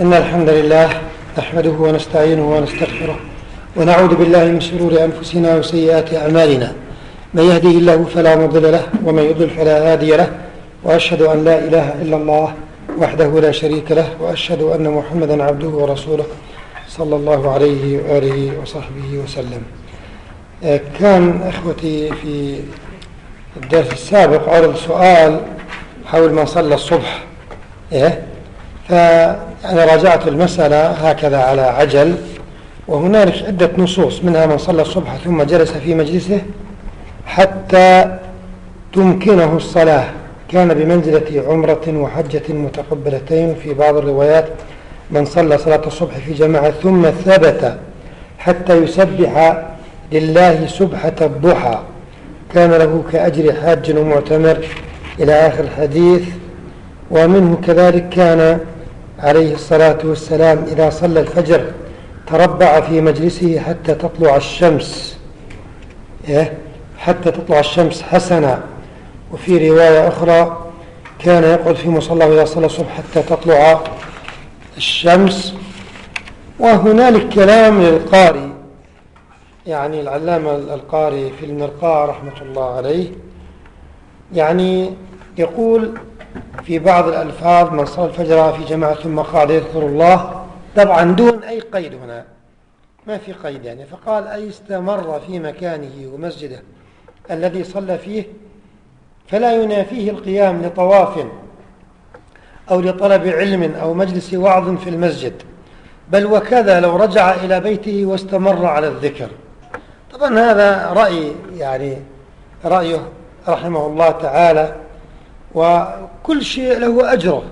إن الحمد لله نحمده ونستعينه ونستغفره ونعوذ بالله من شرور أنفسنا وسيئات أعمالنا من يهده الله فلا مضل له ومن يضل فلا هادي له وأشهد أن لا إله إلا الله وحده لا شريك له وأشهد أن محمدا عبده ورسوله صلى الله عليه وآله وصحبه وسلم كان أخوتي في الدرس السابق عرض سؤال حول من صلى الصبح إيه؟ راجعت المسألة هكذا على عجل وهنالك عدة نصوص منها من صلى الصبح ثم جلس في مجلسه حتى تمكنه الصلاة. كان بمنزلة عمرة وحجة متقبلتين في بعض الروايات من صلى صلاة الصبح في جماعة ثم ثبت حتى يسبح لله سبحة الضحى. كان له كأجر حاج ومعتمر إلى آخر الحديث ومنه كذلك كان عليه الصلاة والسلام إذا صلى الفجر تربع في مجلسه حتى تطلع الشمس. إيه؟ حتى تطلع الشمس حسنا. وفي رواية أخرى كان يقعد في مصلى إذا صلى الصبح حتى تطلع الشمس. وهنالك كلام للقاري يعني العلامة القاري في المرقاة رحمة الله عليه. يعني يقول في بعض الألفاظ من صلى الفجر في جماعة ثم قعد يذكر الله طبعا دون أي قيد هنا. ما في قيد يعني. فقال أي استمر في مكانه ومسجده الذي صلى فيه فلا ينافيه القيام لطواف أو لطلب علم أو مجلس وعظ في المسجد بل وكذا لو رجع إلى بيته واستمر على الذكر. طبعا هذا رأي يعني رأيه رحمه الله تعالى وكل شيء له أجره.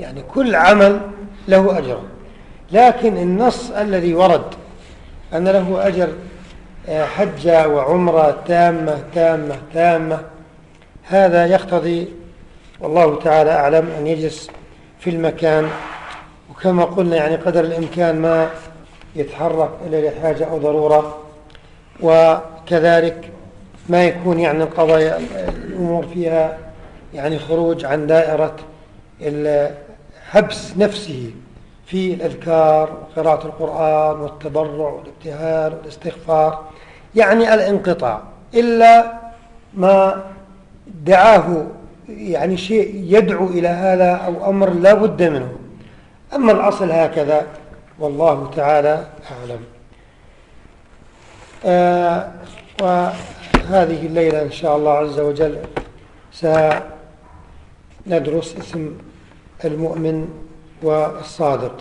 يعني كل عمل له أجره. لكن النص الذي ورد أن له أجر آه، حجة وعمرة تامة تامة تامة هذا يقتضي والله تعالى أعلم أن يجلس في المكان. وكما قلنا يعني قدر الإمكان ما يتحرك إلا لحاجة أو ضرورة. وكذلك ما يكون يعني القضايا الأمور فيها يعني خروج عن دائرة حبس نفسه في الأذكار وقراءة القرآن والتضرع والابتهال والاستغفار يعني الانقطاع. إلا ما دعاه يعني شيء يدعو إلى هذا أو أمر لا بد منه. أما الأصل هكذا والله تعالى أعلم. آه وهذه الليلة إن شاء الله عز وجل سندرس اسم المؤمن والصادق.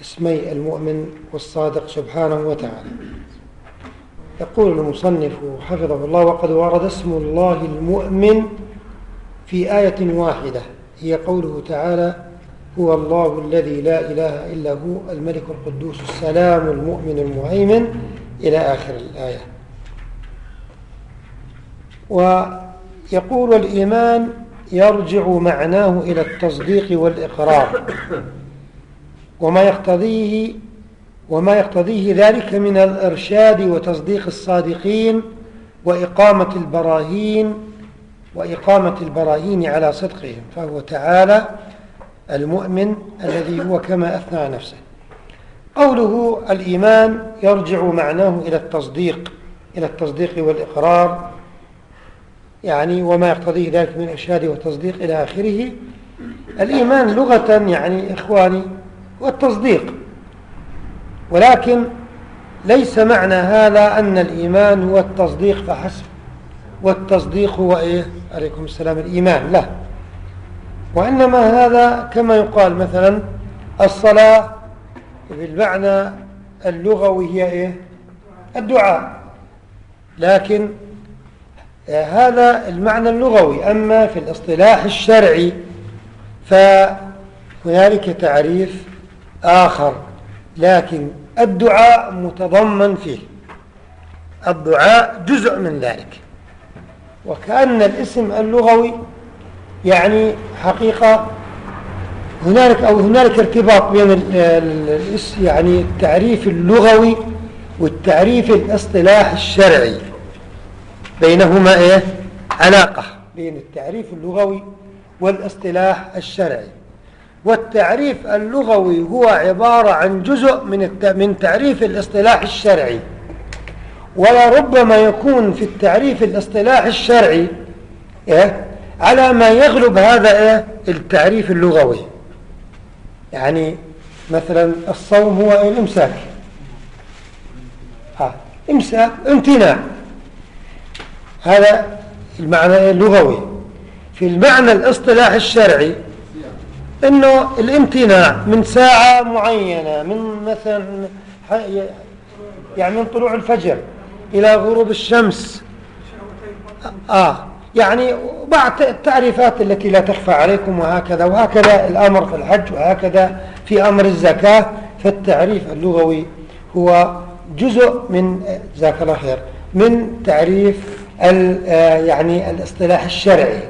اسمي المؤمن والصادق سبحانه وتعالى. يقول المصنف حفظه الله وقد ورد اسم الله المؤمن في آية واحدة. هي قوله تعالى هو الله الذي لا إله إلا هو الملك القدوس السلام المؤمن المهيمن. إلى آخر الآية. ويقول الإيمان يرجع معناه إلى التصديق والإقرار. وما يقتضيه وما يقتضيه ذلك من الإرشاد وتصديق الصادقين وإقامة البراهين وإقامة البراهين على صدقهم. فهو تعالى المؤمن الذي هو كما أثنى نفسه. قوله الإيمان يرجع معناه إلى التصديق إلى التصديق والإقرار. يعني وما يقتضيه ذلك من إرشاد وتصديق إلى آخره. الإيمان لغة يعني إخواني هو التصديق ولكن ليس معنى هذا أن الإيمان هو التصديق فحسب. والتصديق هو إيه؟ عليكم السلام الإيمان. لا. وإنما هذا كما يقال مثلا الصلاة بالمعنى اللغوي هي إيه؟ الدعاء. لكن هذا المعنى اللغوي. أما في الاصطلاح الشرعي فهنالك تعريف آخر لكن الدعاء متضمن فيه. الدعاء جزء من ذلك. وكأن الاسم اللغوي يعني حقيقة هنالك أو هنالك ارتباط بين يعني التعريف اللغوي والتعريف الاصطلاح الشرعي. بينهما إيه؟ علاقة. بين التعريف اللغوي والاصطلاح الشرعي. والتعريف اللغوي هو عبارة عن جزء من من تعريف الاصطلاح الشرعي. ولربما يكون في التعريف الاصطلاح الشرعي إيه؟ على ما يغلب هذا إيه؟ التعريف اللغوي. يعني مثلا الصوم هو الإمساك. آه. إمساك امتناع. هذا المعنى اللغوي. في المعنى الاصطلاح الشرعي إنه الامتناع من ساعة معينة من مثلا يعني من طلوع الفجر إلى غروب الشمس. آه يعني بعض التعريفات التي لا تخفى عليكم وهكذا وهكذا الأمر في الحج وهكذا في أمر الزكاة. فالتعريف اللغوي هو جزء من جزاك الله خير من تعريف يعني الاصطلاح الشرعي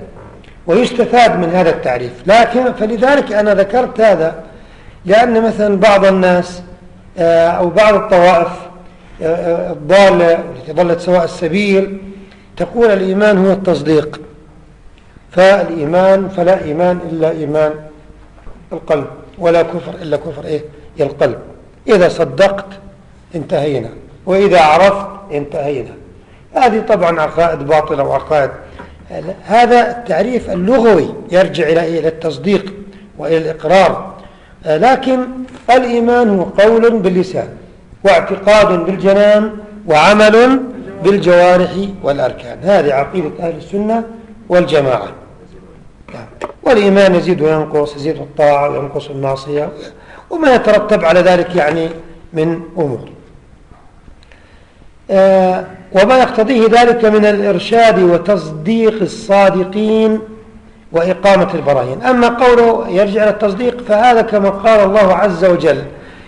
ويستفاد من هذا التعريف. لكن فلذلك أنا ذكرت هذا لأن مثلا بعض الناس آه، أو بعض الطوائف آه، الضالة التي ضلت سواء السبيل تقول الإيمان هو التصديق. فالإيمان فلا إيمان إلا إيمان القلب ولا كفر إلا كفر إيه؟ القلب. إذا صدقت انتهينا. وإذا عرفت انتهينا. هذه طبعا عقائد باطلة وعقائد. هذا التعريف اللغوي يرجع إلى التصديق وإلى الإقرار. لكن الإيمان هو قول باللسان واعتقاد بالجنان وعمل بالجوارح والأركان. هذه عقيدة أهل السنة والجماعة. والإيمان يزيد وينقص يزيد الطاعة وينقص المعصية وما يترتب على ذلك يعني من أمور. وما يقتضيه ذلك من الإرشاد وتصديق الصادقين وإقامة البراهين. أما قوله يرجع إلى التصديق فهذا كما قال الله عز وجل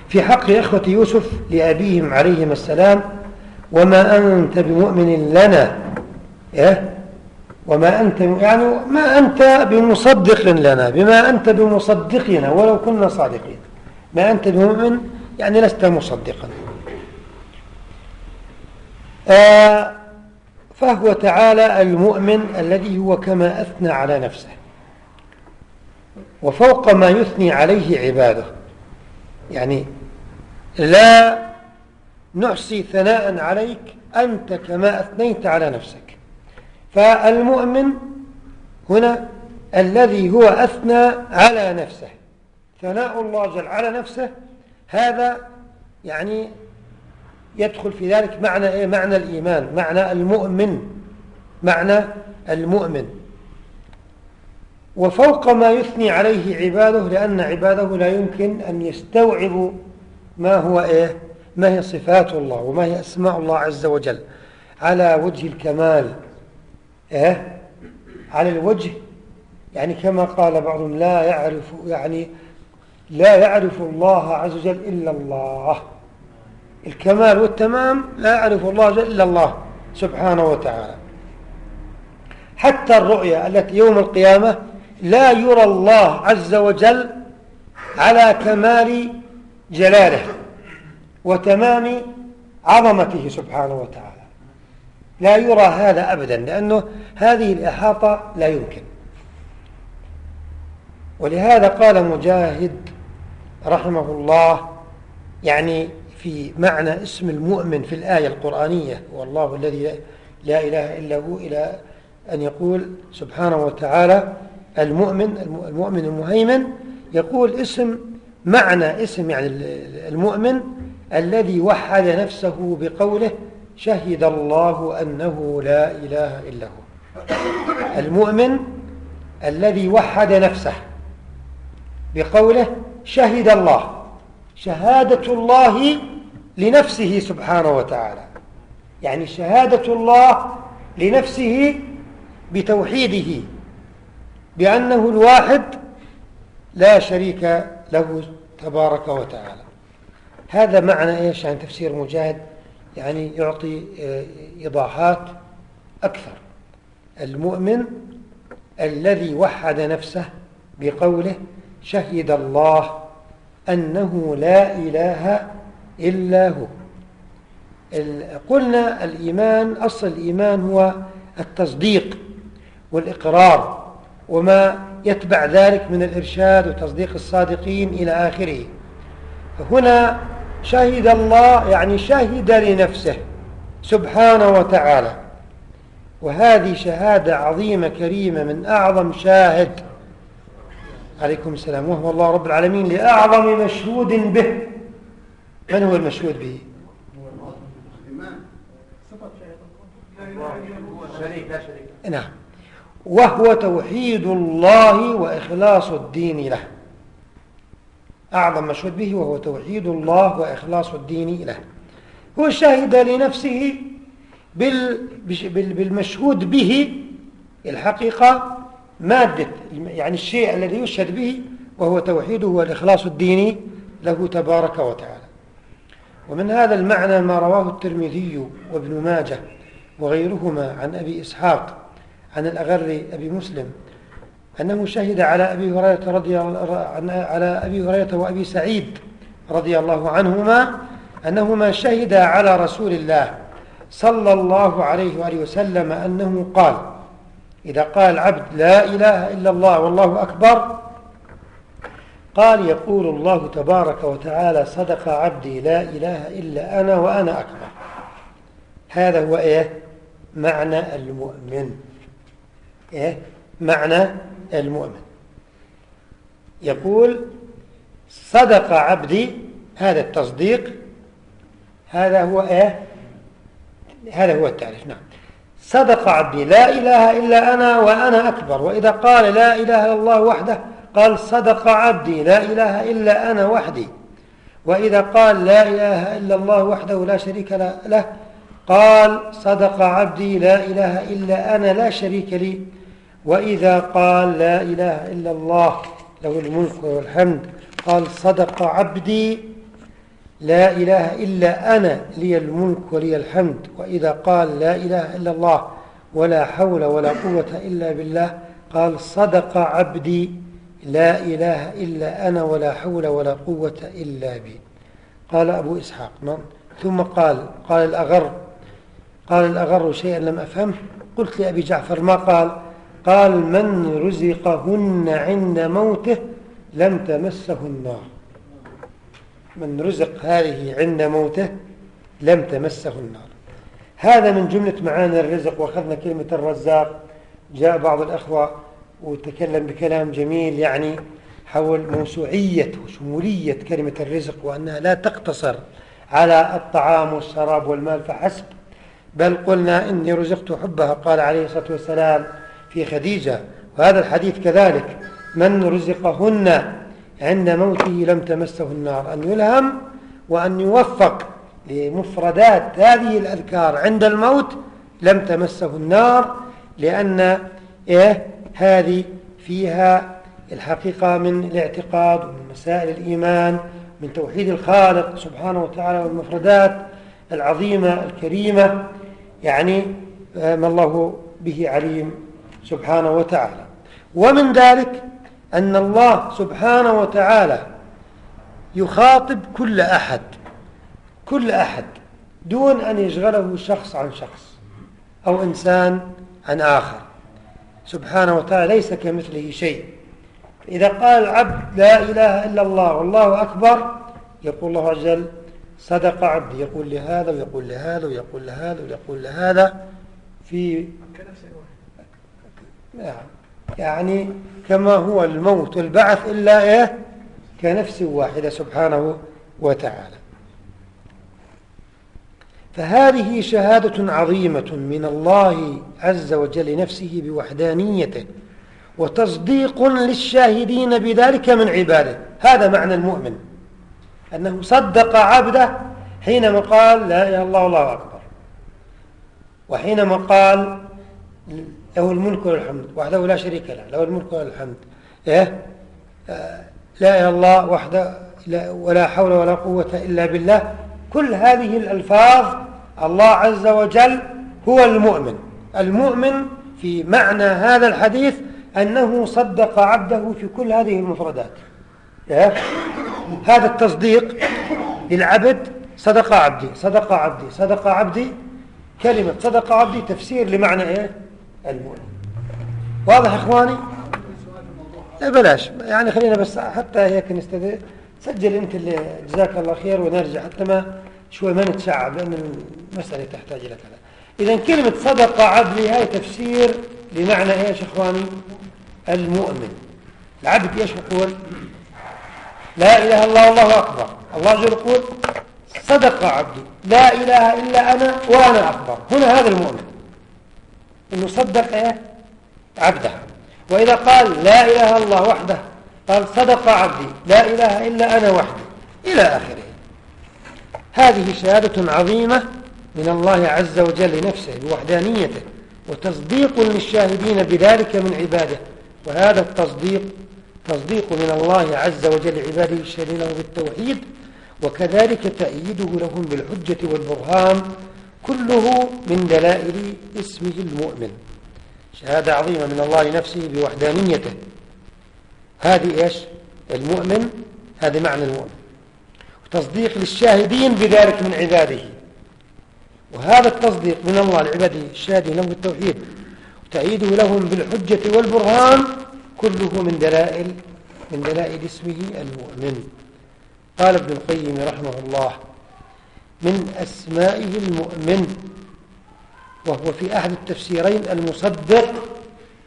في حق إخوة يوسف لأبيهم عليهم السلام وما أنت بمؤمن لنا. إيه؟ وما أنت يعني ما أنت بمصدق لنا بما أنت بمصدقنا ولو كنا صادقين. ما أنت بمؤمن يعني لست مصدقا. آه فهو تعالى المؤمن الذي هو كما أثنى على نفسه وفوق ما يثني عليه عباده. يعني لا نحصي ثناء عليك أنت كما أثنيت على نفسك. فالمؤمن هنا الذي هو أثنى على نفسه ثناء الله جل على نفسه هذا يعني يدخل في ذلك معنى إيه؟ معنى الإيمان معنى المؤمن معنى المؤمن. وفوق ما يثني عليه عباده لأن عباده لا يمكن أن يستوعبوا ما هو إيه؟ ما هي صفات الله وما هي أسماء الله عز وجل. على وجه الكمال إيه؟ على الوجه يعني كما قال بعضهم لا يعرف يعني لا يعرف الله عز وجل إلا الله. الكمال والتمام لا يعرف الله إلا الله سبحانه وتعالى. حتى الرؤيا التي يوم القيامة لا يرى الله عز وجل على كمال جلاله وتمام عظمته سبحانه وتعالى. لا يرى هذا أبدا لأنه هذه الإحاطة لا يمكن. ولهذا قال مجاهد رحمه الله يعني في معنى اسم المؤمن في الآية القرآنية. والله الذي لا إله إلا هو إلى أن يقول سبحانه وتعالى المؤمن المؤمن المهيمن. يقول اسم معنى اسم يعني المؤمن الذي وحد نفسه بقوله شهد الله أنه لا إله إلا هو. المؤمن الذي وحد نفسه بقوله شهد الله شهادة الله لنفسه سبحانه وتعالى. يعني شهادة الله لنفسه بتوحيده بأنه الواحد لا شريك له تبارك وتعالى. هذا معنى إيش؟ عن تفسير مجاهد يعني يعطي آه، إيضاحات أكثر. المؤمن الذي وحد نفسه بقوله شهد الله أنه لا إله إلا هو. قلنا الإيمان أصل الإيمان هو التصديق والإقرار وما يتبع ذلك من الإرشاد وتصديق الصادقين إلى آخره. فهنا شهد الله يعني شهد لنفسه سبحانه وتعالى. وهذه شهادة عظيمة كريمة من أعظم شاهد. عليكم السلام. وهو الله رب العالمين لأعظم مشهود به. من هو المشهود به؟ نعم. وهو توحيد الله وإخلاص الدين له. أعظم مشهود به وهو توحيد الله وإخلاص الدين له. هو شهد لنفسه بالمشهود به الحقيقة مادة يعني الشيء الذي يشهد به وهو توحيده والإخلاص الديني له تبارك وتعالى. ومن هذا المعنى ما رواه الترمذي وابن ماجه وغيرهما عن أبي إسحاق عن الأغر أبي مسلم أنه شهد على أبي هريرة رضي على أبي هريرة وأبي سعيد رضي الله عنهما أنهما شهدا على رسول الله صلى الله عليه وآله وسلم أنه قال إذا قال العبد لا إله إلا الله والله أكبر قال يقول الله تبارك وتعالى صدق عبدي لا إله إلا أنا وأنا أكبر. هذا هو إيه؟ معنى المؤمن. إيه؟ معنى المؤمن. يقول صدق عبدي هذا التصديق هذا هو إيه؟ هذا هو التعريف نعم. صدق عبدي لا إله إلا أنا وأنا أكبر. وإذا قال لا إله إلا الله وحده قال صدق عبدي لا إله إلا أنا وحدي. وإذا قال لا إله إلا الله وحده لا شريك له قال صدق عبدي لا إله إلا أنا لا شريك لي. وإذا قال لا إله إلا الله له الملك والحمد قال صدق عبدي لا إله إلا أنا لي الملك ولي الحمد. وإذا قال لا إله إلا الله ولا حول ولا قوة إلا بالله قال صدق عبدي. لا إله إلا أنا ولا حول ولا قوة إلا بي. قال أبو إسحاق نعم. ثم قال قال الأغر قال الأغر شيئا لم أفهمه. قلت لأبي جعفر ما قال؟ قال من رزقهن عند موته لم تمسه النار. من رزق هذه عند موته لم تمسه النار. هذا من جملة معاني الرزق وأخذنا كلمة الرزاق. جاء بعض الأخوة وتكلم بكلام جميل يعني حول موسوعية وشمولية كلمة الرزق وأنها لا تقتصر على الطعام والشراب والمال فحسب. بل قلنا إني رزقت حبها. قال عليه الصلاة والسلام في خديجة وهذا الحديث كذلك من رزقهن عند موته لم تمسه النار. أن يلهم وأن يوفق لمفردات هذه الأذكار عند الموت لم تمسه النار لأن إيه؟ هذه فيها الحقيقة من الاعتقاد ومن مسائل الإيمان من توحيد الخالق سبحانه وتعالى والمفردات العظيمة الكريمة يعني ما الله به عليم سبحانه وتعالى. ومن ذلك أن الله سبحانه وتعالى يخاطب كل أحد كل أحد دون أن يشغله شخص عن شخص أو إنسان عن آخر. سبحانه وتعالى ليس كمثله شيء. إذا قال العبد لا إله إلا الله والله أكبر يقول الله عز وجل صدق عبدي يقول لهذا ويقول لهذا ويقول لهذا ويقول لهذا في نعم. يعني كما هو الموت والبعث إلا إيه؟ كنفس واحدة سبحانه وتعالى. فهذه شهادة عظيمة من الله عز وجل لنفسه بوحدانيته وتصديق للشاهدين بذلك من عباده. هذا معنى المؤمن. أنه صدق عبده حينما قال لا إله إلا الله أكبر. وحينما قال له الملك والحمد وحده لا شريك له له الملك والحمد. إيه؟ آه، لا إله إلا الله وحده ولا حول ولا قوة إلا بالله. كل هذه الألفاظ الله عز وجل هو المؤمن. المؤمن في معنى هذا الحديث أنه صدق عبده في كل هذه المفردات. إيه؟ هذا التصديق للعبد صدق عبدي صدق عبدي صدق عبدي كلمة صدق عبدي تفسير لمعنى إيه؟ المؤمن. واضح إخواني؟ لا بلاش. يعني خلينا بس حتى هيك نستدل سجل أنت اللي جزاك الله خير ونرجع. حتى ما شوي ما نتشعب لأن المسألة تحتاج إلى كذا. اذا كلمة صدق عبدي هاي تفسير لمعنى إيش إخواني؟ المؤمن. العبد إيش يقول؟ لا إله إلا الله والله أكبر. الله جل يقول صدق عبدي. لا إله إلا أنا وأنا أكبر. هنا هذا المؤمن. إنه صدق إيه؟ عبده. وإذا قال لا إله إلا الله وحده قال صدق عبدي. لا إله إلا أنا وحدي. إلى آخره. هذه شهادة عظيمة من الله عز وجل لنفسه بوحدانيته وتصديق للشاهدين بذلك من عباده. وهذا التصديق تصديق من الله عز وجل عباده الشاهدين له بالتوحيد وكذلك تأييده لهم بالحجة والبرهان كله من دلائل اسمه المؤمن. شهادة عظيمة من الله لنفسه بوحدانيته. هذه إيش؟ المؤمن هذا معنى المؤمن. وتصديق للشاهدين بذلك من عباده. وهذا التصديق من الله لعباده الشاهدين لهم بالتوحيد وتأييده لهم بالحجة والبرهان كله من دلائل من دلائل اسمه المؤمن. قال ابن القيم رحمه الله من أسمائه المؤمن وهو في أحد التفسيرين المصدق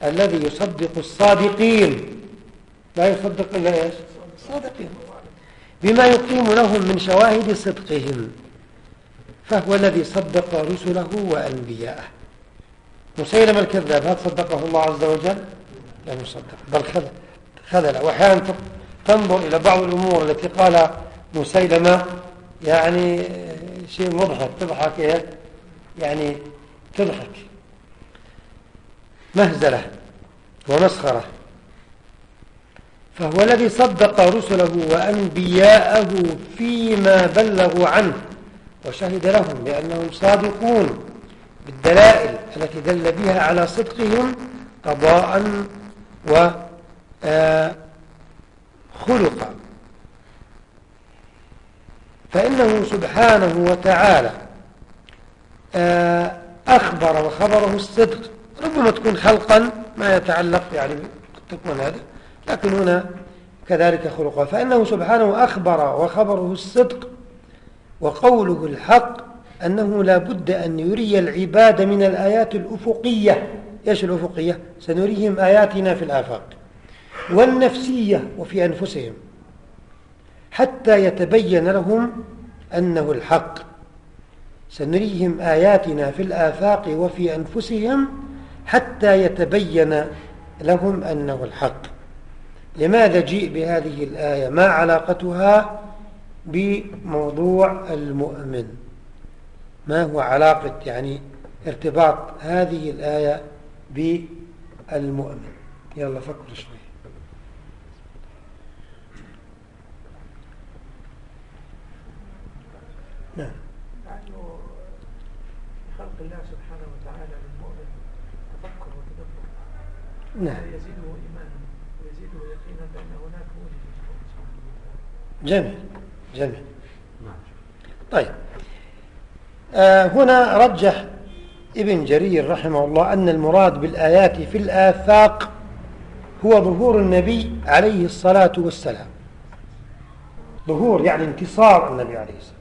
الذي يصدق الصادقين. لا يصدق إلا إيش؟ الصادقين بما يقيم لهم من شواهد صدقهم فهو الذي صدق رسله وأنبياءه. مسيلم الكذاب هل صدقه الله عز وجل؟ لم يصدق بل خذل وأحيانا تنظر إلى بعض الأمور التي قال مسيلمة يعني شيء مضحك تضحك إيه؟ يعني تضحك. مهزلة ومسخرة. فهو الذي صدق رسله وأنبياءه فيما بلغوا عنه وشهد لهم بأنهم صادقون بالدلائل التي دل بها على صدقهم قضاء وخلقا فإنه سبحانه وتعالى آه، أخبر وخبره الصدق. ربما تكون خلقا ما يتعلق يعني تكون هذا لكن هنا كذلك خلقا فإنه سبحانه أخبر وخبره الصدق وقوله الحق أنه لا بد أن يري العباد من الآيات الأفقية. إيش الأفقية؟ سنريهم آياتنا في الآفاق والنفسية وفي أنفسهم حتى يتبين لهم أنه الحق. سنريهم آياتنا في الآفاق وفي أنفسهم حتى يتبين لهم أنه الحق. لماذا جيء بهذه الآية؟ ما علاقتها بموضوع المؤمن؟ ما هو علاقة يعني ارتباط هذه الآية بالمؤمن؟ يلا فكر شوي. نعم. لأنه خلق الله سبحانه وتعالى للمؤمن تفكر وتدبر. نعم. يزيده إيمانا. ويزيده يقينا بأن هناك وجد جميل جميل. طيب. آه هنا رجح ابن جرير رحمه الله أن المراد بالآيات في الآفاق هو ظهور النبي عليه الصلاة والسلام. ظهور يعني انتصار النبي عليه الصلاة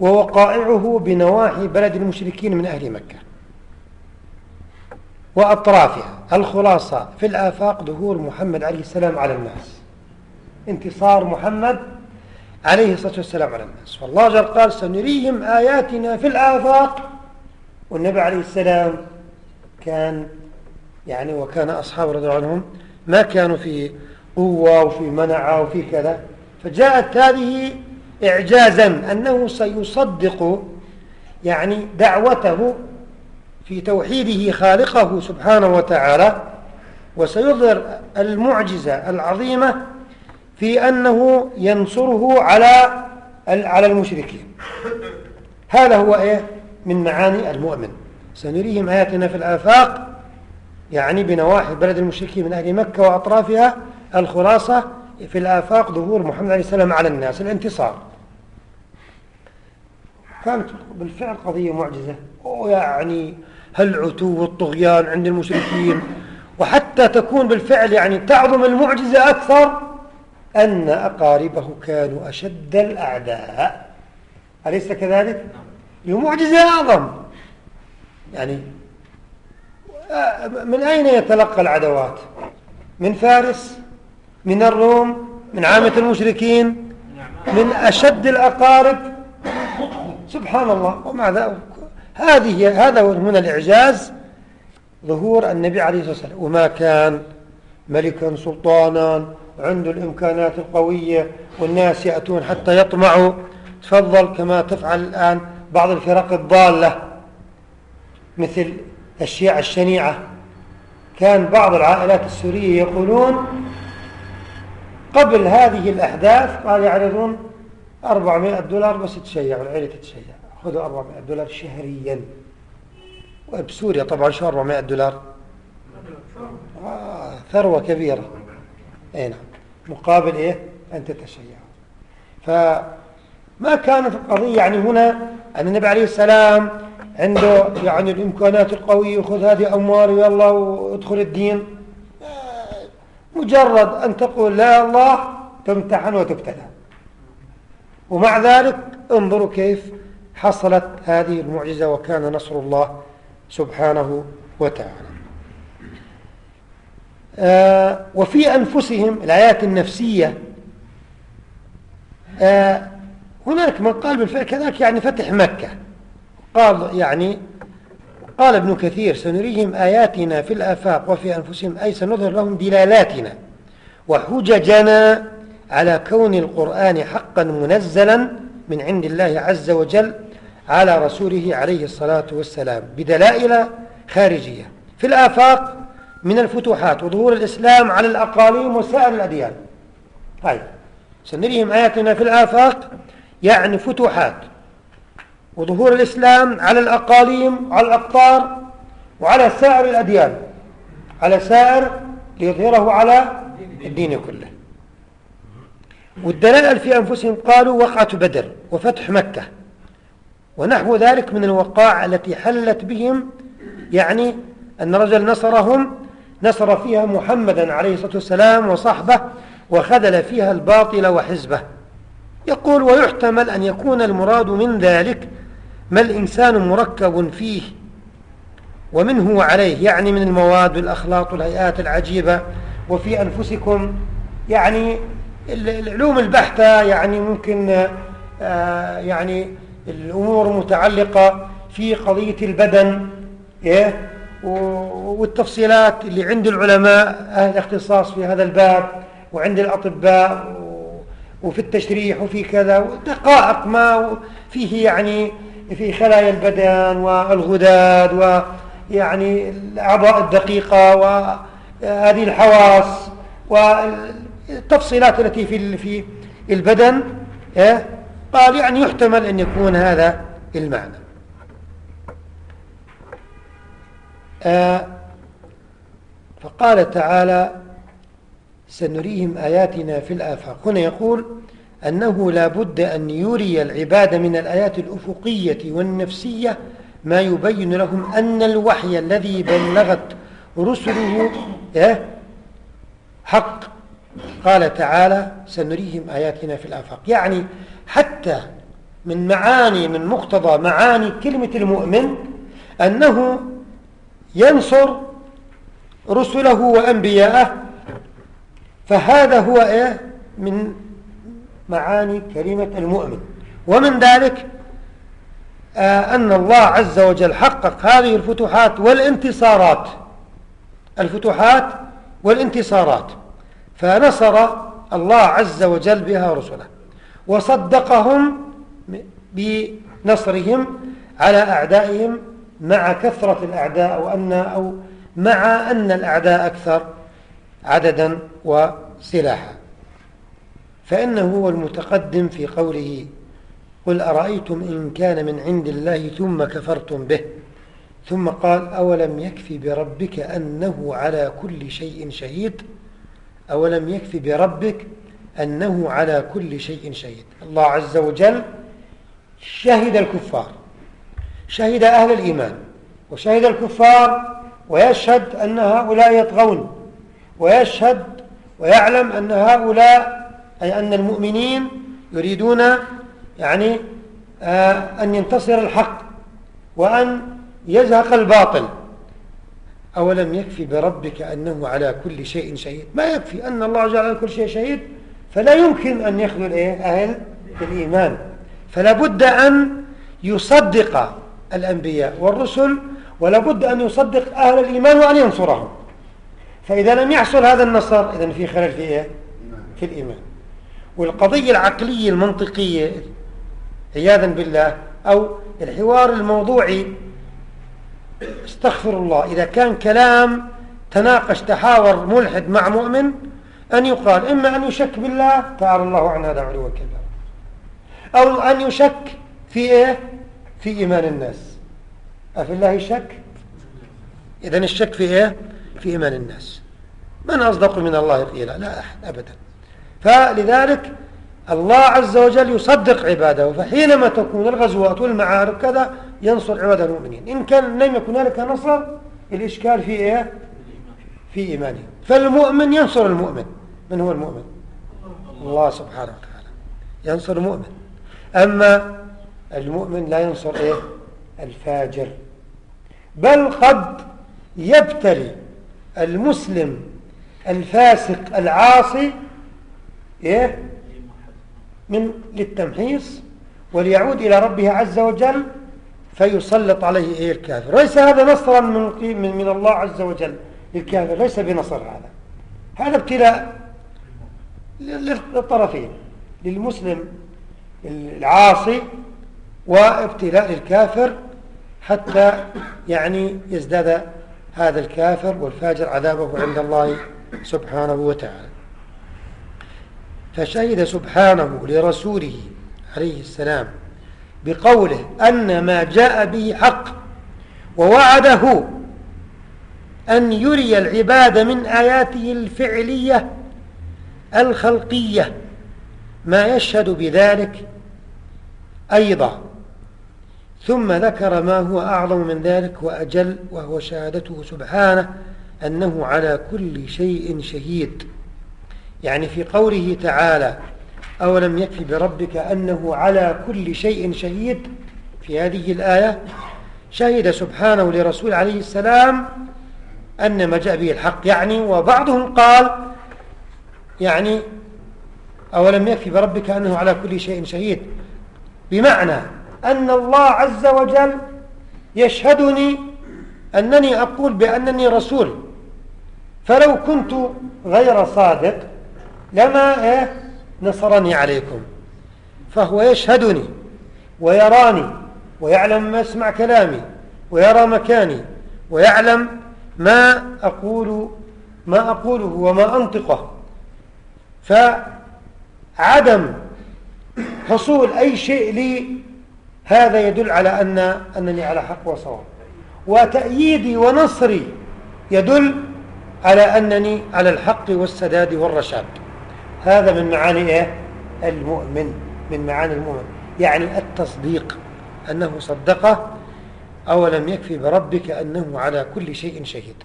ووقائعه بنواحي بلد المشركين من أهل مكة. وأطرافها. الخلاصة في الآفاق ظهور محمد عليه السلام على الناس. انتصار محمد عليه الصلاة والسلام على الناس. والله جل قال سنريهم آياتنا في الآفاق. والنبي عليه السلام كان يعني وكان أصحاب رضي الله عنهم ما كانوا في قوة وفي منعة وفي كذا. فجاءت هذه إعجازا أنه سيصدق يعني دعوته في توحيده خالقه سبحانه وتعالى وسيظهر المعجزة العظيمة في أنه ينصره على على المشركين. هذا هو إيه؟ من معاني المؤمن. سنريهم آياتنا في الآفاق يعني بنواحي بلد المشركين من أهل مكة وأطرافها الخلاصة في الآفاق ظهور محمد عليه السلام على الناس الانتصار. كانت بالفعل قضية معجزة. ويعني هالعتو والطغيان عند المشركين؟ وحتى تكون بالفعل يعني تعظم المعجزة أكثر أن أقاربه كانوا أشد الأعداء. أليس كذلك؟ المعجزة أعظم. يعني آه، من أين يتلقى العدوات؟ من فارس؟ من الروم؟ من عامة المشركين؟ من أشد الأقارب؟ سبحان الله. ومع ذلك هذه هذا هنا الإعجاز ظهور النبي عليه الصلاة والسلام. وما كان ملكا سلطانا عنده الإمكانات القوية والناس يأتون حتى يطمعوا. تفضل كما تفعل الآن بعض الفرق الضالة مثل الشيعة الشنيعة. كان بعض العائلات السورية يقولون قبل هذه الأحداث قال يعرضون 400 دولار بس تشيع والعيلة تتشيع. خذوا 400 دولار شهريا. وبسوريا طبعا شو 400 دولار؟ آه ثروة كبيرة. إي نعم. مقابل إيه؟ أن تتشيع. فما كانت القضية يعني هنا أن النبي عليه السلام عنده يعني الإمكانات القوية خذ هذه أموال يلا وادخل الدين. مجرد أن تقول لا الله تمتحن وتبتلى. ومع ذلك انظروا كيف حصلت هذه المعجزة وكان نصر الله سبحانه وتعالى. آه وفي أنفسهم الآيات النفسية آه هناك من قال بالفعل كذلك يعني فتح مكة. قال يعني قال ابن كثير سنريهم آياتنا في الآفاق وفي أنفسهم أي سنظهر لهم دلالاتنا وحججنا على كون القرآن حقا منزلا من عند الله عز وجل على رسوله عليه الصلاة والسلام بدلائل خارجية. في الآفاق من الفتوحات وظهور الإسلام على الأقاليم وسائر الأديان. هاي سنريهم آياتنا في الآفاق يعني فتوحات وظهور الإسلام على الأقاليم على الأقطار وعلى سائر الأديان على سائر ليظهره على الدين كله. والدلائل في أنفسهم قالوا وقعة بدر وفتح مكة. ونحو ذلك من الوقائع التي حلت بهم يعني أن رجل نصرهم نصر فيها محمدا عليه الصلاة والسلام وصحبه وخذل فيها الباطل وحزبه. يقول ويحتمل أن يكون المراد من ذلك ما الإنسان مركب فيه ومنه وعليه يعني من المواد والأخلاق والهيئات العجيبة وفي أنفسكم يعني العلوم البحتة يعني ممكن آه، يعني الأمور متعلقة في قضية البدن إيه والتفصيلات اللي عند العلماء أهل الاختصاص في هذا الباب وعند الأطباء وفي التشريح وفي كذا دقائق ما فيه يعني في خلايا البدن والغداد ويعني الأعضاء الدقيقة وهذه الحواس والتفصيلات التي في في البدن إيه؟ قال يعني يحتمل أن يكون هذا المعنى. آه، فقال تعالى سنريهم آياتنا في الآفاق. هنا يقول أنه لا بد أن يري العباد من الآيات الأفقية والنفسية ما يبين لهم أن الوحي الذي بلغت رسله إيه؟ حق. قال تعالى سنريهم آياتنا في الآفاق. يعني حتى من معاني من مقتضى معاني كلمة المؤمن أنه ينصر رسله وأنبياءه فهذا هو إيه؟ من معاني كلمة المؤمن. ومن ذلك آه أن الله عز وجل حقق هذه الفتوحات والانتصارات. الفتوحات والانتصارات. فنصر الله عز وجل بها رسله. وصدقهم بنصرهم على أعدائهم مع كثرة الأعداء أو, أن أو مع أن الأعداء أكثر عددا وسلاحا. فإنه هو المتقدم في قوله قل أرأيتم إن كان من عند الله ثم كفرتم به. ثم قال أولم يكفي بربك أنه على كل شيء شهيد؟ أولم يكفي بربك أنه على كل شيء شهيد. الله عز وجل شهد الكفار شهد أهل الإيمان وشهد الكفار ويشهد أن هؤلاء يطغون ويشهد ويعلم أن هؤلاء أي أن المؤمنين يريدون يعني آه أن ينتصر الحق وأن يزهق الباطل. أولم يكفي بربك أنه على كل شيء شهيد؟ ما يكفي أن الله جعل على كل شيء شهيد فلا يمكن أن إيه أهل الإيمان. فلا بد أن يصدق الأنبياء والرسل ولا بد أن يصدق أهل الإيمان وأن ينصرهم. فإذا لم يحصل هذا النصر إذن في خلل في إيه؟ في الإيمان. والقضية العقلية المنطقية عياذا بالله أو الحوار الموضوعي استغفر الله إذا كان كلام تناقش تحاور ملحد مع مؤمن أن يقال إما أن يشك بالله تعالى الله عن هذا علوا كبيرا أو أن يشك في إيه؟ في إيمان الناس. أفي الله شك إذن الشك في إيه؟ في إيمان الناس. من أصدق من الله قيلا؟ لا أحد أبدا. فلذلك الله عز وجل يصدق عباده فحينما تكون الغزوات والمعارك كذا ينصر عباد المؤمنين. إن كان لم يكن هنالك نصر الإشكال في إيه؟ في إيمانه فالمؤمن ينصر المؤمن. من هو المؤمن؟ الله سبحانه وتعالى. ينصر المؤمن. أما المؤمن لا ينصر إيه؟ الفاجر. بل قد يبتلي المسلم الفاسق العاصي إيه؟ من للتمحيص وليعود إلى ربه عز وجل فيسلط عليه إيه الكافر. ليس هذا نصرا من, من, من الله عز وجل. للكافر ليس بنصر هذا. هذا ابتلاء للطرفين للمسلم العاصي وابتلاء للكافر حتى يعني يزداد هذا الكافر والفاجر عذابه عند الله سبحانه وتعالى. فشهد سبحانه لرسوله عليه السلام بقوله أن ما جاء به حق ووعده أن يري العباد من آياته الفعلية الخلقية ما يشهد بذلك أيضا. ثم ذكر ما هو أعظم من ذلك وأجل وهو شهادته سبحانه أنه على كل شيء شهيد. يعني في قوله تعالى أولم يكفي بربك أنه على كل شيء شهيد؟ في هذه الآية شهد سبحانه لرسول عليه السلام أن ما جاء به الحق يعني وبعضهم قال يعني أولم يكفي بربك أنه على كل شيء شهيد؟ بمعنى أن الله عز وجل يشهدني أنني أقول بأنني رسول. فلو كنت غير صادق لما إيه؟ نصرني عليكم. فهو يشهدني ويراني ويعلم ما يسمع كلامي ويرى مكاني ويعلم ما أقول ما أقوله وما أنطقه. فعدم حصول أي شيء لي هذا يدل على أن أنني على حق وصواب. وتأييدي ونصري يدل على أنني على الحق والسداد والرشاد. هذا من معاني إيه؟ المؤمن من معاني المؤمن. يعني التصديق أنه صدقه أولم يكفي بربك أنه على كل شيء شهيد.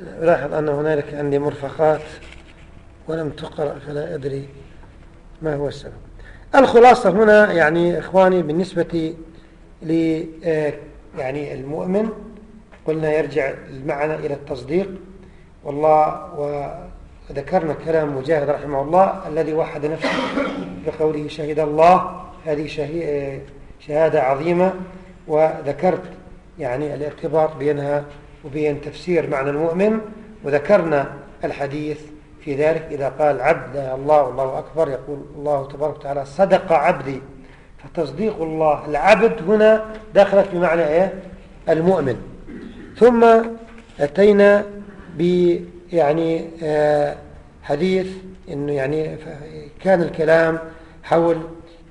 ألاحظ أن هنالك عندي مرفقات ولم تقرأ فلا أدري ما هو السبب؟ الخلاصة هنا يعني إخواني بالنسبة ل آه، يعني المؤمن قلنا يرجع المعنى إلى التصديق. والله وذكرنا كلام مجاهد رحمه الله الذي وحد نفسه بقوله شهد الله هذه آه، شهادة عظيمة. وذكرت يعني الارتباط بينها وبين تفسير معنى المؤمن. وذكرنا الحديث في ذلك إذا قال عبد الله والله أكبر يقول الله تبارك وتعالى صدق عبدي فتصديق الله العبد هنا دخلت بمعنى إيه؟ المؤمن ثم أتينا ب يعني آه حديث إنه يعني كان الكلام حول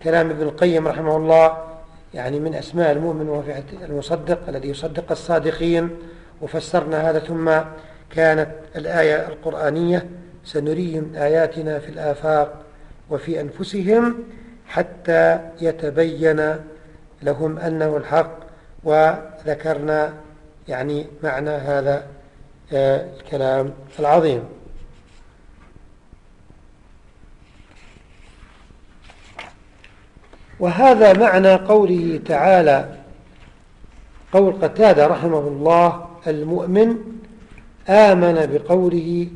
كلام ابن القيم رحمه الله يعني من أسماء المؤمن وهو المصدق الذي يصدق الصادقين وفسرنا هذا ثم كانت الآية القرآنية سنريهم آياتنا في الآفاق وفي أنفسهم حتى يتبين لهم أنه الحق وذكرنا يعني معنى هذا آه، الكلام العظيم. وهذا معنى قوله تعالى قول قتادة رحمه الله المؤمن آمن بقوله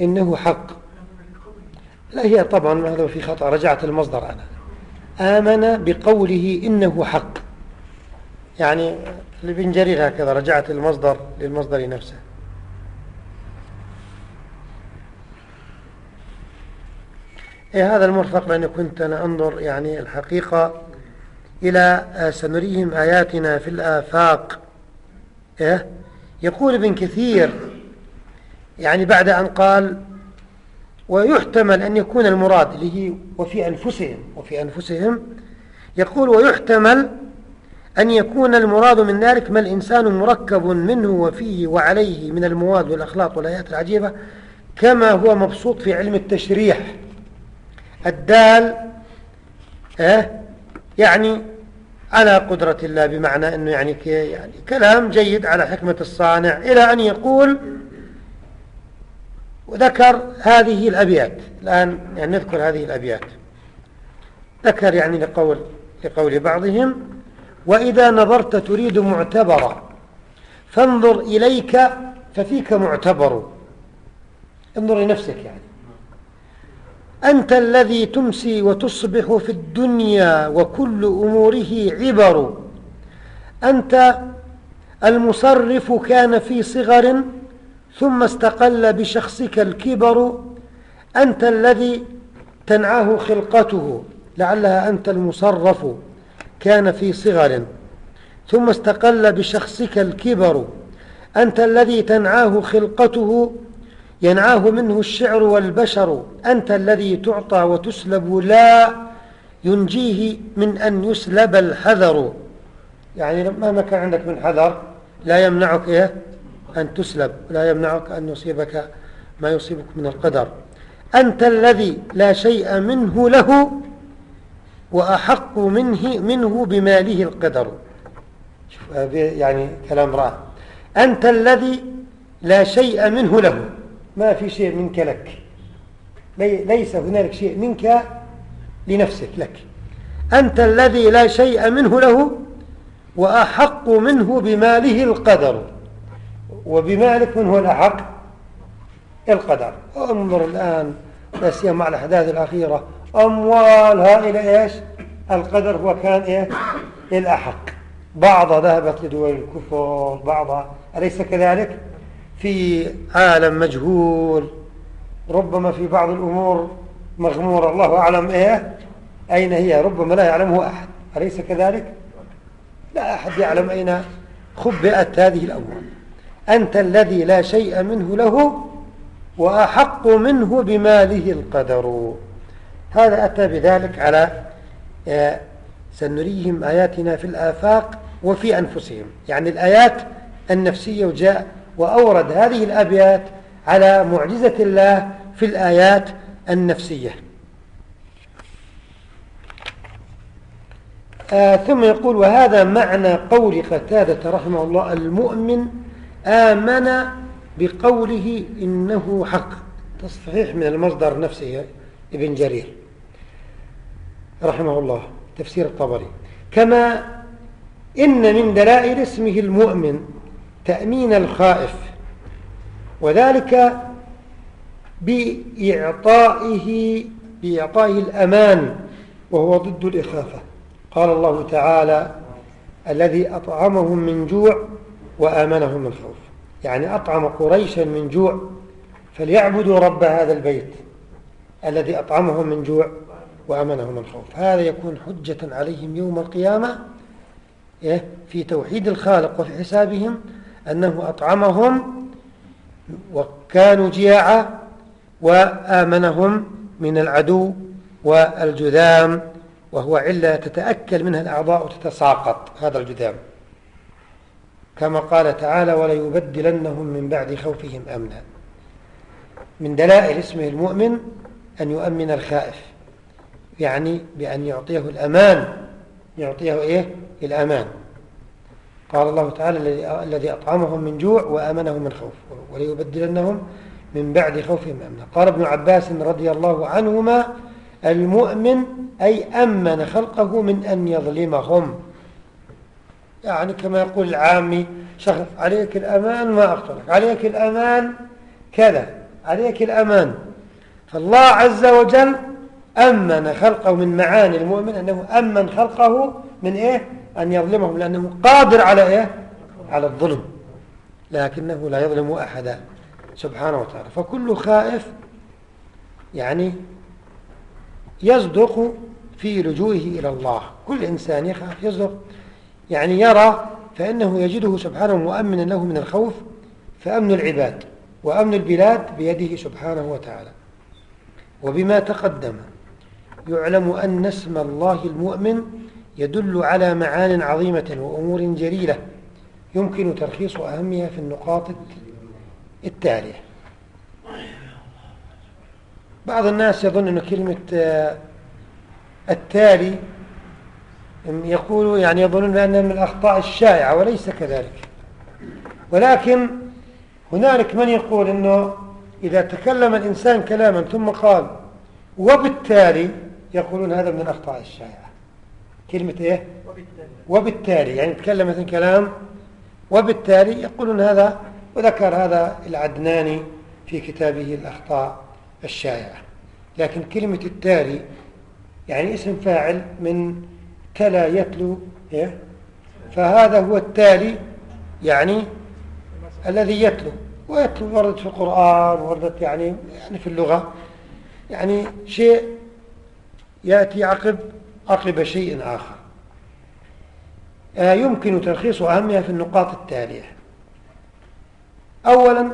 إنه حق. لا هي طبعا هذا في خطأ. رجعت المصدر أنا. آمن بقوله إنه حق. يعني لابن جرير هكذا رجعت المصدر للمصدر نفسه. إيه هذا المرفق لأني كنت أنا أنظر يعني الحقيقة إلى آه، سنريهم آياتنا في الآفاق. إيه؟ يقول ابن كثير يعني بعد أن قال ويحتمل أن يكون المراد هي وفي أنفسهم وفي أنفسهم يقول ويحتمل أن يكون المراد من ذلك ما الإنسان مركب منه وفيه وعليه من المواد والأخلاق والآيات العجيبة كما هو مبسوط في علم التشريح. الدال آه يعني على قدرة الله بمعنى أنه يعني, يعني كلام جيد على حكمة الصانع إلى أن يقول وذكر هذه الأبيات. الآن يعني نذكر هذه الأبيات. ذكر يعني لقول, لقول بعضهم وإذا نظرت تريد معتبرا فانظر إليك ففيك معتبر. انظر لنفسك يعني. أنت الذي تمسي وتصبح في الدنيا وكل أموره عبر. أنت المصرف كان في صغر ثم استقل بشخصك الكبر أنت الذي تنعاه خلقته لعلها أنت المصرف كان في صغر. ثم استقل بشخصك الكبر أنت الذي تنعاه خلقته ينعاه منه الشعر والبشر أنت الذي تعطى وتسلب لا ينجيه من أن يسلب الحذر. يعني مهما كان عندك من حذر؟ لا يمنعك إيه؟ أن تسلب لا يمنعك أن يصيبك ما يصيبك من القدر. أنت الذي لا شيء منه له وأحق منه, منه بماله القدر. يعني كلام رائع. أنت الذي لا شيء منه له ما في شيء منك لك. ليس هنالك شيء منك لنفسك لك. أنت الذي لا شيء منه له وأحق منه بماله القدر. وبمالك من هو الأحق؟ القدر. انظر الآن لا سيما مع الأحداث الأخيرة أموال هائلة إيش؟ القدر هو كان إيه الأحق. بعضها ذهبت لدول الكفر بعضها أليس كذلك؟ في عالم مجهول ربما في بعض الأمور مغمورة. الله أعلم إيه؟ أين هي؟ ربما لا يعلمه أحد. أليس كذلك؟ لا أحد يعلم أين خبئت هذه الأموال. أنت الذي لا شيء منه له وأحق منه بماله القدر. هذا أتى بذلك على آه، سنريهم آياتنا في الآفاق وفي أنفسهم. يعني الآيات النفسية وجاء وأورد هذه الأبيات على معجزة الله في الآيات النفسية. آه ثم يقول وهذا معنى قول قتادة رحمه الله المؤمن آمن بقوله إنه حق. تصحيح من المصدر نفسه ابن جرير. رحمه الله تفسير الطبري. كما إن من دلائل اسمه المؤمن تأمين الخائف وذلك بإعطائه بإعطائه الأمان وهو ضد الإخافة. قال الله تعالى الذي أطعمهم من جوع وآمنهم من خوف. يعني أطعم قريشا من جوع فليعبدوا رب هذا البيت الذي أطعمهم من جوع وأمنهم من خوف. هذا يكون حجة عليهم يوم القيامة إيه؟ في توحيد الخالق وفي حسابهم أنه أطعمهم وكانوا جياعا وآمنهم من العدو والجذام وهو علة تتأكل منها الأعضاء وتتساقط. هذا الجذام. كما قال تعالى وليبدلنهم من بعد خوفهم أمنا. من دلائل اسمه المؤمن أن يؤمن الخائف يعني بأن يعطيه الأمان. يعطيه إيه؟ الأمان. قال الله تعالى الذي أطعمهم من جوع وآمنهم من خوف وليبدلنهم من بعد خوفهم أمنا. قال ابن عباس رضي الله عنهما المؤمن أي أمن خلقه من أن يظلمهم. يعني كما يقول العامي شخص عليك الأمان ما أخطرك عليك الأمان كذا عليك الأمان. فالله عز وجل أمن خلقه من معاني المؤمن أنه أمن خلقه من إيه؟ أن يظلمهم لأنه قادر على إيه؟ على الظلم. لكنه لا يظلم أحدا سبحانه وتعالى. فكل خائف يعني يصدق في لجوئه إلى الله. كل إنسان يخاف يصدق يعني يرى فإنه يجده سبحانه مؤمنا له من الخوف فأمن العباد وأمن البلاد بيده سبحانه وتعالى. وبما تقدم يعلم أن اسم الله المؤمن يدل على معان عظيمة وأمور جليلة يمكن ترخيص أهمها في النقاط التالية. بعض الناس يظن أن كلمة آه، التالي يقولوا يعني يظنون بأنها من الأخطاء الشائعة وليس كذلك. ولكن هنالك من يقول أنه إذا تكلم الإنسان كلاما ثم قال وبالتالي يقولون هذا من الأخطاء الشائعة. كلمة إيه؟ وبالتالي, وبالتالي يعني تكلم مثلا كلام وبالتالي يقولون هذا وذكر هذا العدناني في كتابه الأخطاء الشائعة. لكن كلمة التالي يعني اسم فاعل من تلا يتلو إيه؟ فهذا هو التالي يعني الذي يتلو. ويتلو وردت في القرآن وردت يعني يعني في اللغة. يعني شيء يأتي عقب عقب شيء آخر. آه يمكن تلخيص أهمها في النقاط التالية. أولا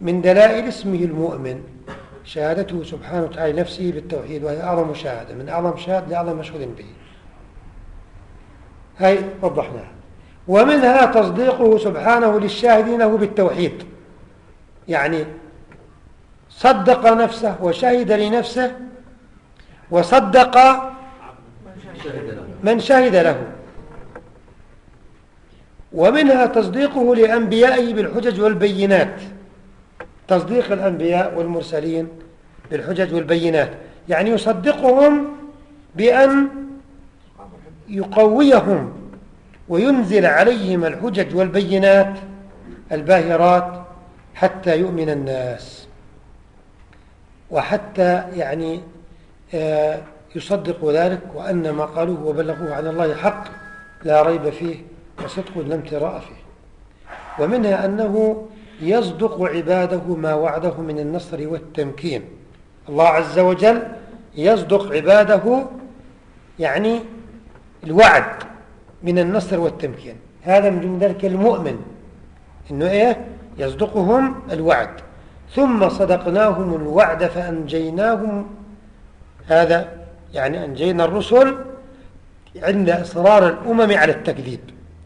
من دلائل اسمه المؤمن شهادته سبحانه وتعالى نفسه بالتوحيد وهي أعظم شهادة من أعظم شهادة لأعظم مشهود به. هاي وضحناها. ومنها تصديقه سبحانه للشاهدين له بالتوحيد. يعني صدق نفسه وشهد لنفسه وصدق من شهد له. ومنها تصديقه لأنبيائه بالحجج والبينات. تصديق الأنبياء والمرسلين بالحجج والبينات. يعني يصدقهم بأن يقويهم وينزل عليهم الحجج والبينات الباهرات حتى يؤمن الناس. وحتى يعني آه، يصدق ذلك وأن ما قالوه وبلغوه عن الله حق لا ريب فيه وصدق لا امتراء فيه. ومنها أنه يصدق عباده ما وعده من النصر والتمكين. الله عز وجل يصدق عباده يعني الوعد من النصر والتمكين. هذا من ذلك المؤمن. إنه إيه؟ يصدقهم الوعد. ثم صدقناهم الوعد فأنجيناهم. هذا يعني أنجينا الرسل عند إصرار الأمم على التكذيب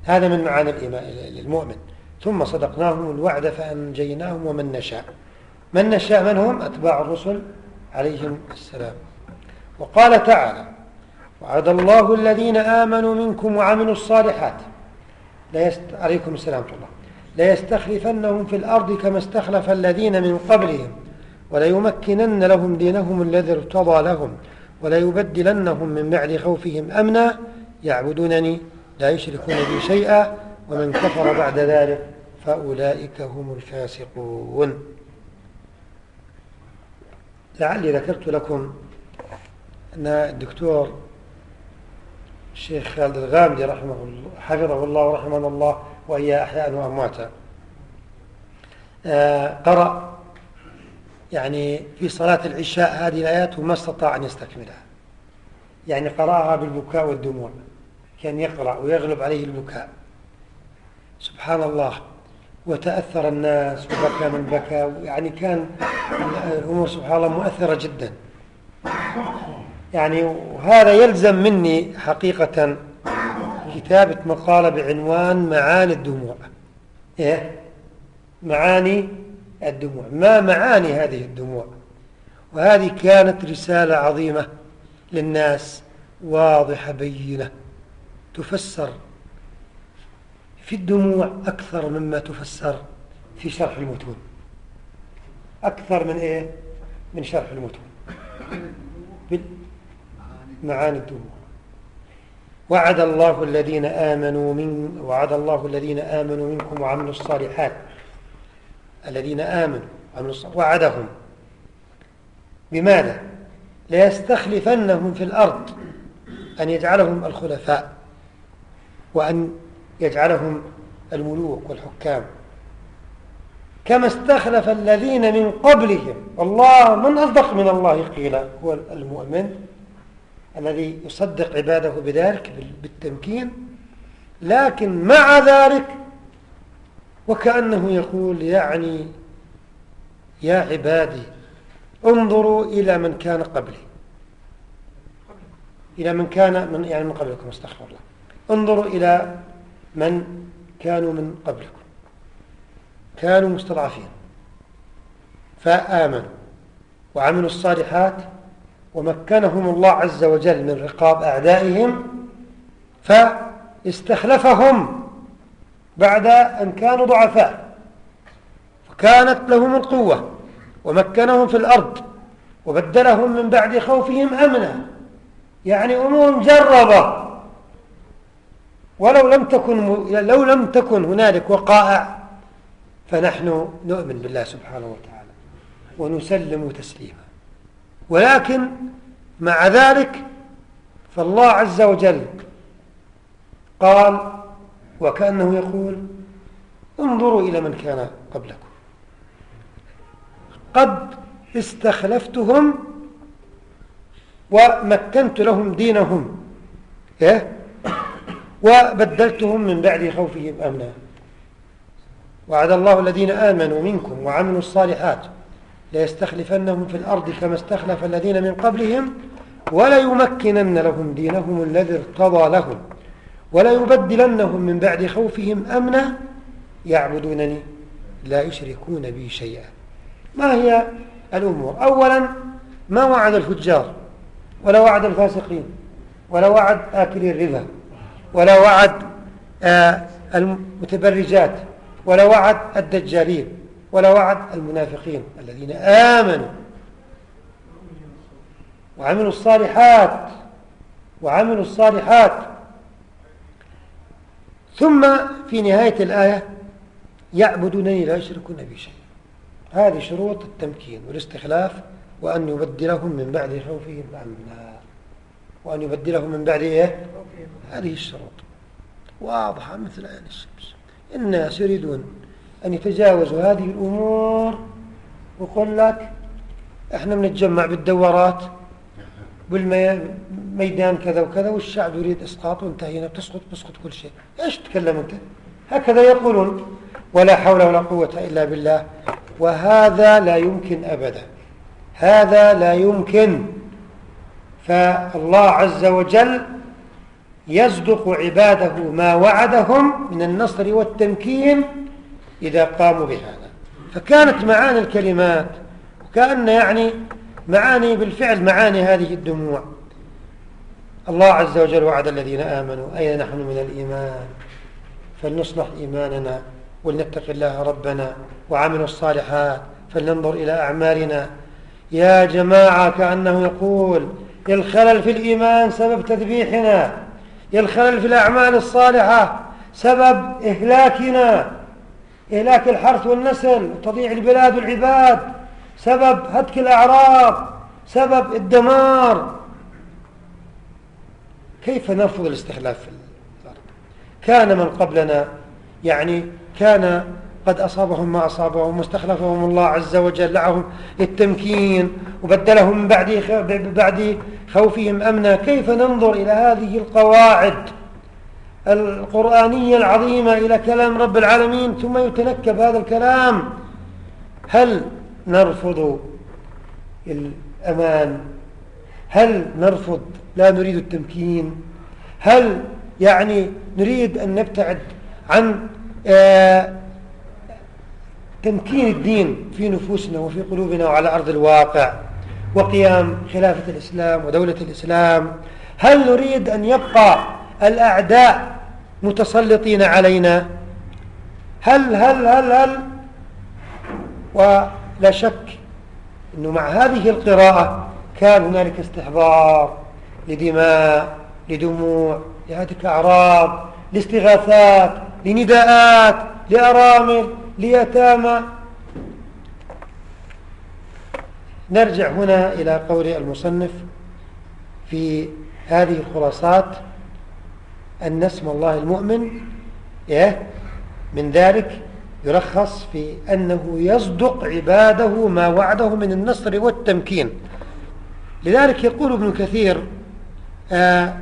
هذا من معاني الإيمان المؤمن ثم صدقناهم الوعد فأنجيناهم ومن نشاء. من نشاء من هم؟ أتباع الرسل عليهم السلام. وقال تعالى وعد الله الذين آمنوا منكم وعملوا الصالحات. لا يست... عليكم السلام الله. ليستخلفنهم في الأرض كما استخلف الذين من قبلهم وليمكنن لهم دينهم الذي ارتضى لهم وليبدلنهم من بعد خوفهم أمنا. يعبدونني لا يشركون بي شيئا ومن كفر بعد ذلك فأولئك هم الفاسقون. لعلي ذكرت لكم أن الدكتور الشيخ خالد الغامدي رحمه الله حفظه الله ورحمه الله وهي أحياء وأمواتا. آه، قرأ يعني في صلاة العشاء هذه الآيات وما استطاع أن يستكملها. يعني قرأها بالبكاء والدموع كان يقرأ ويغلب عليه البكاء. سبحان الله وتأثر الناس وبكى من بكى يعني كان الأمور سبحان الله مؤثرة جدا. يعني وهذا يلزم مني حقيقة كتابة مقالة بعنوان معاني الدموع. إيه؟ معاني الدموع. ما معاني هذه الدموع؟ وهذه كانت رسالة عظيمة للناس واضحة بينة تفسر في الدموع أكثر مما تفسر في شرح المتون. أكثر من إيه؟ من شرح المتون. معاني الدموع وعد الله الذين آمنوا من وعد الله الذين آمنوا منكم وعملوا الصالحات. الذين آمنوا وعدهم. بماذا؟ ليستخلفنهم في الأرض أن يجعلهم الخلفاء وأن يجعلهم الملوك والحكام. كما استخلف الذين من قبلهم. والله من أصدق من الله قيل. هو المؤمن الذي يصدق عباده بذلك بالتمكين لكن مع ذلك وكأنه يقول يعني يا عبادي انظروا إلى من كان قبلي. إلى من كان من يعني من قبلكم استغفر الله. انظروا إلى من كانوا من قبلكم. كانوا مستضعفين. فآمنوا وعملوا الصالحات ومكنهم الله عز وجل من رقاب أعدائهم فاستخلفهم بعد أن كانوا ضعفاء فكانت لهم القوة ومكنهم في الأرض وبدلهم من بعد خوفهم أمنا يعني أمور مجربة ولو لم تكن لو لم تكن هنالك وقائع فنحن نؤمن بالله سبحانه وتعالى ونسلم تسليما. ولكن مع ذلك فالله عز وجل قال وكأنه يقول انظروا إلى من كان قبلكم قد استخلفتهم ومكنت لهم دينهم إيه؟ وبدلتهم من بعد خوفهم أمنا وعد الله الذين آمنوا منكم وعملوا الصالحات ليستخلفنهم في الأرض كما استخلف الذين من قبلهم وليمكنن لهم دينهم الذي ارتضى لهم وليبدلنهم من بعد خوفهم أمنا يعبدونني لا يشركون بي شيئا. ما هي الأمور؟ أولا ما وعد الفجار ولا وعد الفاسقين ولا وعد آكلي الربا ولا وعد آه المتبرجات ولا وعد الدجالين. ولا وعد المنافقين الذين آمنوا وعملوا الصالحات وعملوا الصالحات. ثم في نهاية الآية يعبدونني لا يشركون بي شيء هذه شروط التمكين والاستخلاف وأن يبدلهم من بعد خوفهم أمنا وأن يبدلهم من بعد إيه؟ هذه الشروط. واضحة مثل عين الشمس. الناس يريدون أن يتجاوزوا هذه الأمور ويقول لك إحنا بنتجمع بالدورات بالميدان كذا وكذا والشعب يريد إسقاط وانتهينا بتسقط بتسقط كل شيء. إيش تتكلم أنت؟ هكذا يقولون ولا حول ولا قوة إلا بالله. وهذا لا يمكن أبدا. هذا لا يمكن. فالله عز وجل يصدق عباده ما وعدهم من النصر والتمكين إذا قاموا بهذا. فكانت معاني الكلمات وكأن يعني معاني بالفعل معاني هذه الدموع. الله عز وجل وعد الذين آمنوا أين نحن من الإيمان؟ فلنصلح إيماننا ولنتق الله ربنا وعملوا الصالحات فلننظر إلى أعمالنا. يا جماعة كأنه يقول الخلل في الإيمان سبب تذبيحنا الخلل في الأعمال الصالحة سبب إهلاكنا. إهلاك الحرث والنسل وتضييع البلاد والعباد سبب هتك الأعراض سبب الدمار. كيف نرفض الاستخلاف في الأرض؟ كان من قبلنا يعني كان قد أصابهم ما أصابهم واستخلفهم الله عز وجل لعهم للتمكين وبدلهم بعد بعد خوفهم أمنا. كيف ننظر إلى هذه القواعد؟ القرآنية العظيمة إلى كلام رب العالمين ثم يتنكب هذا الكلام. هل نرفض الأمان؟ هل نرفض لا نريد التمكين؟ هل يعني نريد أن نبتعد عن آه تمكين الدين في نفوسنا وفي قلوبنا وعلى أرض الواقع وقيام خلافة الإسلام ودولة الإسلام؟ هل نريد أن يبقى الأعداء متسلطين علينا. هل هل هل هل؟ ولا شك أنه مع هذه القراءة كان هنالك استحضار لدماء لدموع لهتك أعراض لاستغاثات لنداءات لأرامل ليتامى. نرجع هنا إلى قول المصنف في هذه الخلاصات. أن اسم الله المؤمن إيه؟ من ذلك يلخص في أنه يصدق عباده ما وعده من النصر والتمكين لذلك يقول ابن كثير آه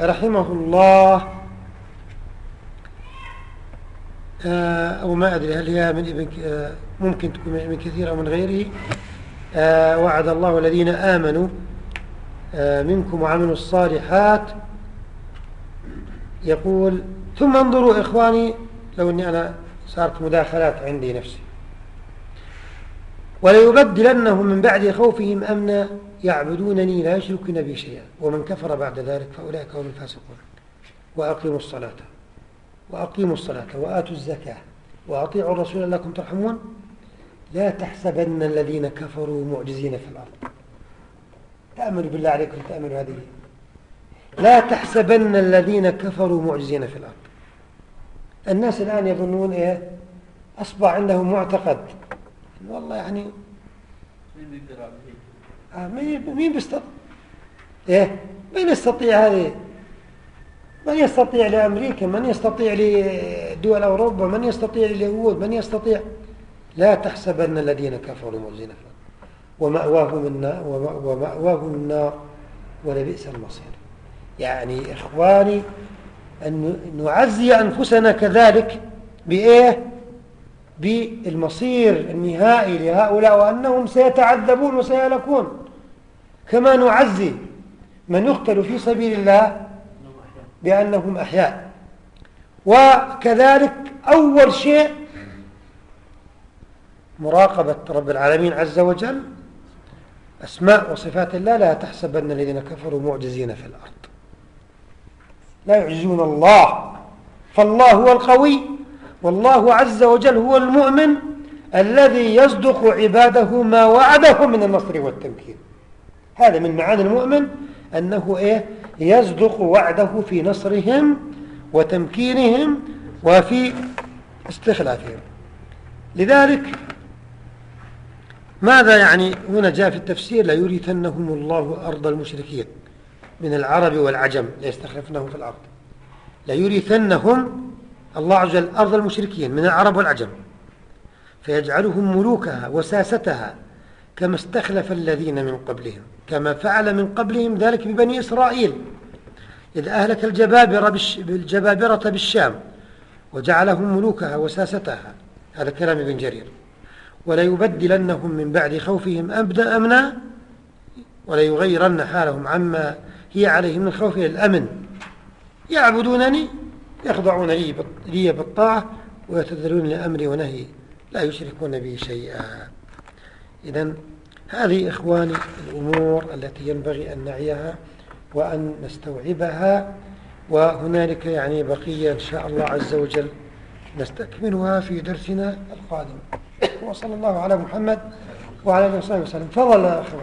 رحمه الله آه أو ما أدري هل هي من ابن آه ممكن تكون من ابن كثير أو من غيره وعد الله الذين آمنوا منكم وعملوا الصالحات يقول ثم انظروا إخواني لو أني أنا صارت مداخلات عندي نفسي. وليبدلنهم من بعد خوفهم أمنا يعبدونني لا يشركون بي شيئا. ومن كفر بعد ذلك فأولئك هم الفاسقون. وأقيموا الصلاة. وأقيموا الصلاة. وآتوا الزكاة. وأطيعوا الرسول لكم ترحمون. لا تحسبن الذين كفروا معجزين في الأرض. تأملوا بالله عليكم تأملوا هذه لا تحسبن الذين كفروا معجزين في الأرض. الناس الآن يظنون إيه؟ أصبح عندهم معتقد. والله يعني آه مين بيستطيع إيه؟ من يستطيع هذه؟ من يستطيع لأمريكا؟ من يستطيع لدول أوروبا؟ من يستطيع لليهود؟ من يستطيع؟ لا تحسبن الذين كفروا معجزين في الأرض. ومأواهم النار ومأواهم النار ولبئس المصير. يعني إخواني أن نعزي أنفسنا كذلك بإيه؟ بالمصير النهائي لهؤلاء وأنهم سيتعذبون وسيهلكون كما نعزي من يقتل في سبيل الله بأنهم أحياء. وكذلك أول شيء مراقبة رب العالمين عز وجل أسماء وصفات الله لا تحسبن الذين كفروا معجزين في الأرض. لا يعجزون الله. فالله هو القوي والله عز وجل هو المؤمن الذي يصدق عباده ما وعده من النصر والتمكين. هذا من معاني المؤمن أنه إيه؟ يصدق وعده في نصرهم وتمكينهم وفي استخلافهم. لذلك ماذا يعني هنا جاء في التفسير؟ لا يريثنهم الله أرض المشركين. من العرب والعجم ليستخلفنهم في الأرض. ليرثنهم الله عز وجل أرض المشركين من العرب والعجم. فيجعلهم ملوكها وساستها كما استخلف الذين من قبلهم كما فعل من قبلهم ذلك ببني إسرائيل. إذ أهلك الجبابرة بالجبابرة بالشام وجعلهم ملوكها وساستها. هذا كلام ابن جرير. وليبدلنهم من بعد خوفهم أبدأ أمنا وليغيرن حالهم عما هي عليه من الخوف إلى الأمن. يعبدونني يخضعون لي لي بالطاعة ويتذلون لأمري ونهي. لا يشركون بي شيئا. إذا هذه إخواني الأمور التي ينبغي أن نعيها وأن نستوعبها وهنالك يعني بقية إن شاء الله عز وجل نستكملها في درسنا القادم. وصلى الله على محمد وعلى آله وصحبه وسلم. تفضل يا أخي